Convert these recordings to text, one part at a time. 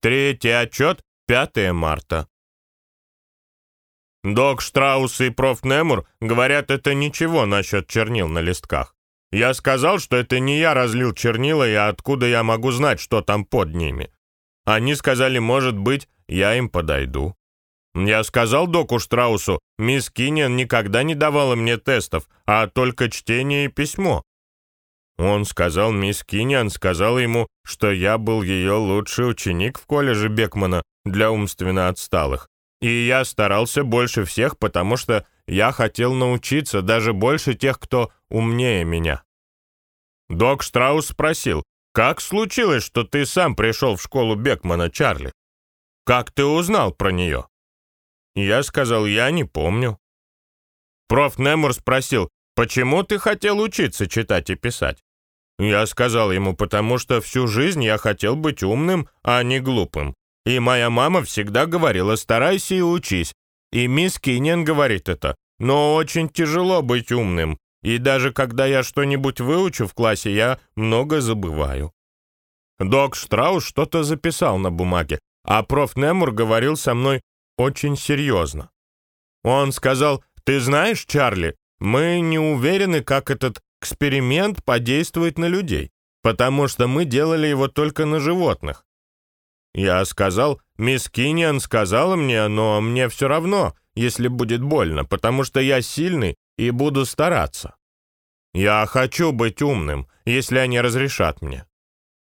Третий отчет, 5 марта. Док Штраус и проф. Немур говорят, это ничего насчет чернил на листках. Я сказал, что это не я разлил чернила, и откуда я могу знать, что там под ними. Они сказали, может быть, я им подойду. Я сказал доку Штраусу, мисс Кинниан никогда не давала мне тестов, а только чтение и письмо. Он сказал, мисс Кинниан сказала ему, что я был ее лучший ученик в колледже Бекмана для умственно отсталых. И я старался больше всех, потому что я хотел научиться даже больше тех, кто умнее меня. Док Штраус спросил, как случилось, что ты сам пришел в школу Бекмана, Чарли? Как ты узнал про нее? Я сказал, я не помню. Проф. Немур спросил, почему ты хотел учиться читать и писать? Я сказал ему, потому что всю жизнь я хотел быть умным, а не глупым. И моя мама всегда говорила, старайся и учись. И мисс Кинен говорит это. Но очень тяжело быть умным. И даже когда я что-нибудь выучу в классе, я много забываю. Док Штраус что-то записал на бумаге, а проф. Немур говорил со мной очень серьезно. Он сказал, «Ты знаешь, Чарли, мы не уверены, как этот эксперимент подействует на людей, потому что мы делали его только на животных. Я сказал, мисс Киньян сказала мне, но мне все равно, если будет больно, потому что я сильный и буду стараться. Я хочу быть умным, если они разрешат мне.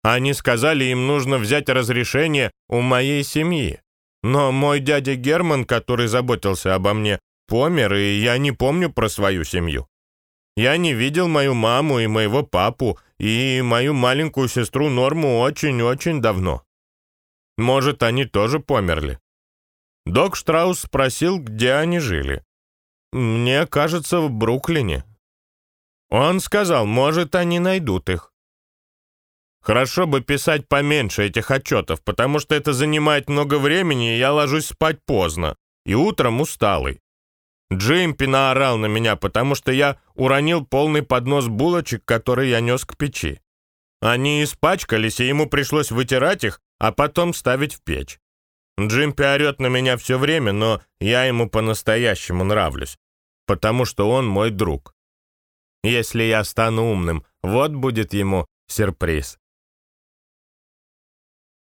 Они сказали, им нужно взять разрешение у моей семьи. Но мой дядя Герман, который заботился обо мне, помер, и я не помню про свою семью. Я не видел мою маму и моего папу, и мою маленькую сестру Норму очень-очень давно. Может, они тоже померли. Док Штраус спросил, где они жили. Мне кажется, в Бруклине. Он сказал, может, они найдут их. Хорошо бы писать поменьше этих отчетов, потому что это занимает много времени, и я ложусь спать поздно, и утром усталый. Джимпи наорал на меня, потому что я уронил полный поднос булочек, который я нес к печи. Они испачкались, и ему пришлось вытирать их, а потом ставить в печь. Джимпи орет на меня все время, но я ему по-настоящему нравлюсь, потому что он мой друг. Если я стану умным, вот будет ему сюрприз.